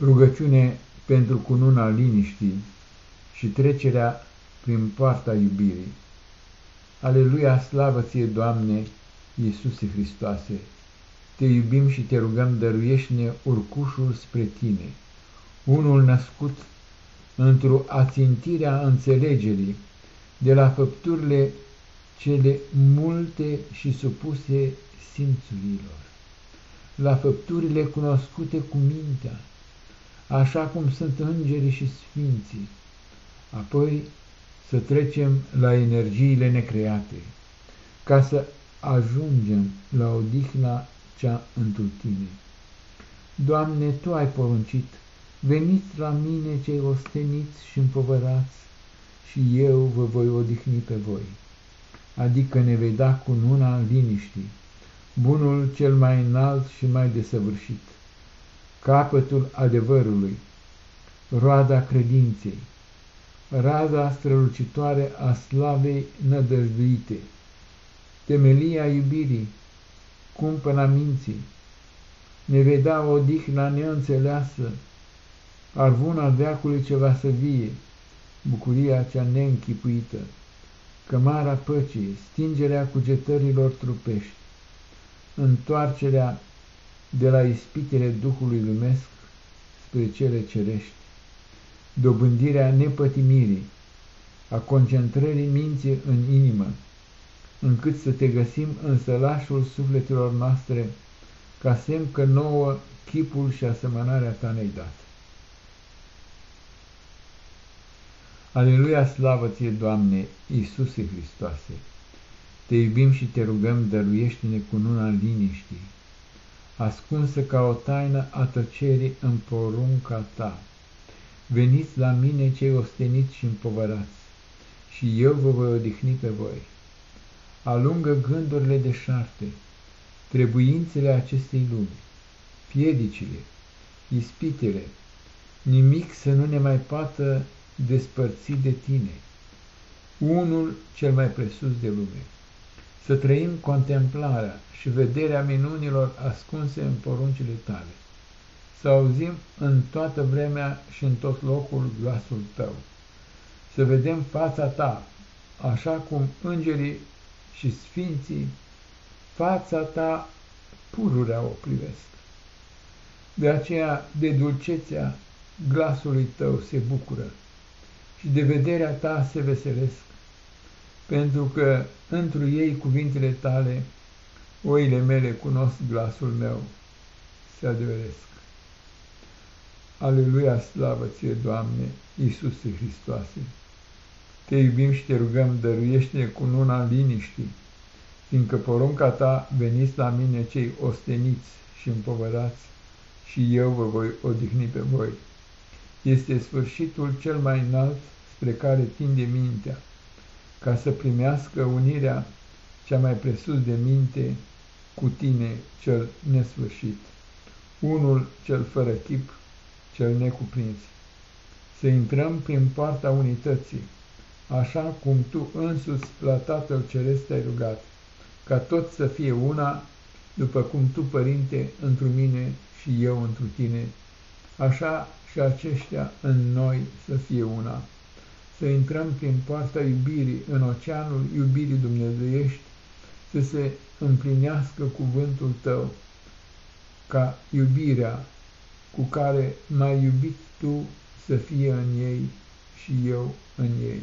Rugăciune pentru cununa liniștii și trecerea prin poarta iubirii. Aleluia, slavă ție, Doamne, Iisuse Hristoase! Te iubim și te rugăm, dăruiește-ne urcușul spre Tine, unul născut într-o ațintirea înțelegerii, de la făpturile cele multe și supuse simțurilor, la făpturile cunoscute cu mintea, așa cum sunt îngerii și sfinții, apoi să trecem la energiile necreate, ca să ajungem la odihna cea întru tine. Doamne, Tu ai poruncit, veniți la mine cei osteniți și împovărați, și eu vă voi odihni pe voi, adică ne vei da cu nuna liniștii, bunul cel mai înalt și mai desăvârșit capătul adevărului, roada credinței, raza strălucitoare a slavei nădăjduite, temelia iubirii, cumpăna minții, ne vei da o dihna neînțeleasă, arvuna veacului ce va să vie, bucuria cea neînchipuită, cămara păcii, stingerea cugetărilor trupești, întoarcerea de la ispitele Duhului lumesc spre cele cerești, dobândirea nepătimirii, a concentrării minții în inimă, încât să te găsim în sălașul sufletelor noastre, ca semn că nouă chipul și asemănarea ta ne-ai dat. Aleluia, slavă ție, Doamne, Iisuse Hristoase! Te iubim și te rugăm, dăruiește-ne cu nuna liniștii, ascunsă ca o taină a tăcerii în porunca ta. Veniți la mine cei osteniți și împovărați, și eu vă voi odihni pe voi. Alungă gândurile de șarte, trebuințele acestei lumi, piedicile, ispitele, nimic să nu ne mai poată despărți de tine, unul cel mai presus de lume. Să trăim contemplarea și vederea minunilor ascunse în poruncile tale. Să auzim în toată vremea și în tot locul glasul tău. Să vedem fața ta, așa cum îngerii și sfinții fața ta pururea o privesc. De aceea, de dulcețea glasului tău se bucură și de vederea ta se veselesc, pentru că întru ei cuvintele tale Oile mele cunosc glasul meu, se adeveresc. Aleluia, slavă ție, Doamne, Iisuse Hristoase! Te iubim și te rugăm, dăruiește-ne cu nuna liniștii, fiindcă porunca ta veniți la mine cei osteniți și împovărați, și eu vă voi odihni pe voi. Este sfârșitul cel mai înalt spre care tinde mintea, ca să primească unirea cea mai presus de minte cu tine cel nesfârșit, unul cel fără chip, cel necuprins. Să intrăm prin poarta unității, așa cum tu însuți la Tatăl Ceresc te-ai rugat, ca tot să fie una, după cum tu, Părinte, întru mine și eu întru tine, așa și aceștia în noi să fie una. Să intrăm prin poarta iubirii în oceanul iubirii dumnezeiești, să se împlinească cuvântul tău, ca iubirea cu care m-ai iubit tu să fie în ei și eu în ei.